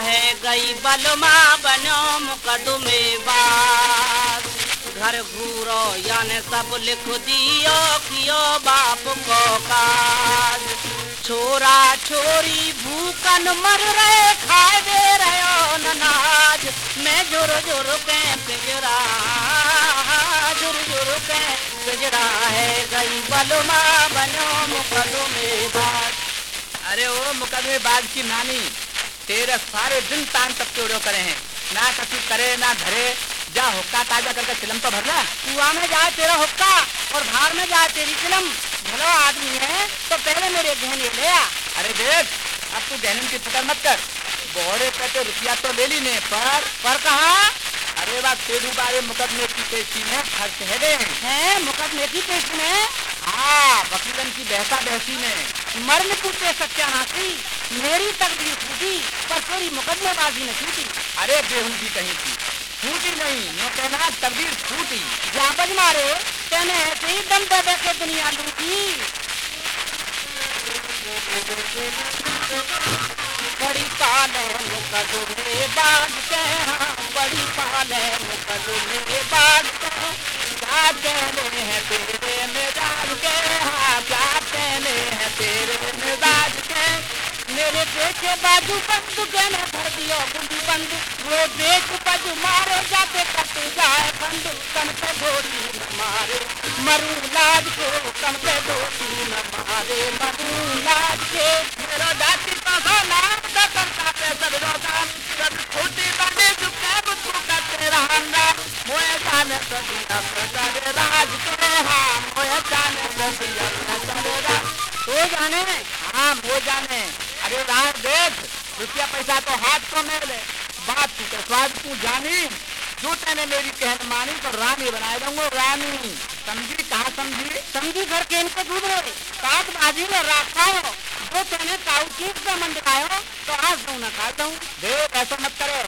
है, गई बलमा बनो मुकदमे बाग घर घूरो, याने सब लिख दियो, कियो बाप को काज। छोरा छोरी भूकन मर रहे, खाए दे रहे ननाज मैं ज़ोर ज़ोर के पिजरा ज़ोर ज़ोर के पिजरा है, गई बलमा बनो मुकदमे बाग अरे ओ मुकदमे बाज की नानी तेरे सारे दिन तान तक चोड़ो करे हैं। ना कसी करे ना धरे। जा हुक्का ताज़ा करके चिलम तो भरला कुआ में जाए तेरा हुक्का और भार में जाए तेरी चिलम भलो आदमी है तो पहले मेरे गहने ले आ। अरे देख अब तू गहनन की फ़िक्र मत कर। बोरे पे तो रुपया तो ले ली ने पर पर कहा? अरे बात तेरू बारे मुकदमे की पेशी में खर्च है दे है मुकदमे की पेशी में? हाँ वकीलन की बहसा बहसी में। मर्म टूटे सच्चा नासी मेरी तकदीर फूटी पर तेरी मुकदमेबाजी न छूटी। अरे बेहू भी कहीं थी? फूटी नहीं नो कहना तकदीर फूटी बज मारे तेने ऐसे ही दम दे दे दुनिया लूटी। बड़ी पाले मुकदमे बाज के हाँ बड़ी पाले मुकदमे मेरे देखे बाजू बंद कहने भर दियो गुंडी बंद वो देख बाजू मारे, जाते कट जाए बंद कन पे गोली न मारे, मरू लाज को कन पे गोली न मारे, मरू लाज के। मेरा जाति पासा का करता पे सब रोता सब छोटी बड़े झुके बुद्धू का तेरा हंगा मोए जाने सदिया प्रचार राज के हाँ मोए जाने सदिया प्रचार राज। तो जाने? हाँ वो जाने। अरे राह देख रुपया पैसा तो हाथ को मिले बात तू तो स्वाद तू जानी। जो तेने मेरी कहन मानी तो रानी बनाए दूँगा रानी। समझी? कहा समझी? समझी घर के इनको दूध रहे काट बाजी में रखा हो। वो तेने काउचीज का मन मंडरायो तो आज दू न खाता हूँ देख ऐसा मत करे।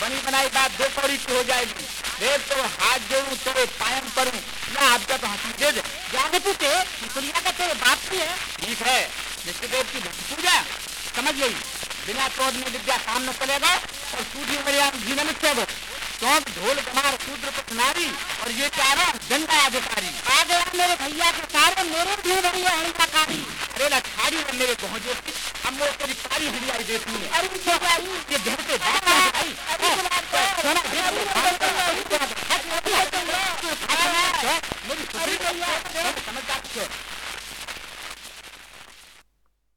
बनी बनाई बात दो कौड़ी की हो जाएगी। देख तो हाथ जोड़ू तेरे पायम करूँ। या आपका तो हँसी दे दे। जाके पूछे दुनिया का तेरे बाप की है। ठीक है। समझ गई? बिना क्रोध में विद्या काम न चलेगा और सूर्य मर्यादा जीवन में सेवक चौक ढोल कमार शूद्र पर नारी और ये चारों गंगा अधिकारी। आ गया मेरे भैया के सारे मेरे भी बड़ी हड़िया कारी अरे ना खाड़ी में मेरे पहुँचे हम लोग तेरी सारी हरियाई देखी है अरे ये घर है। हाँ, बात कर लो। भैया, मेरी समझदार।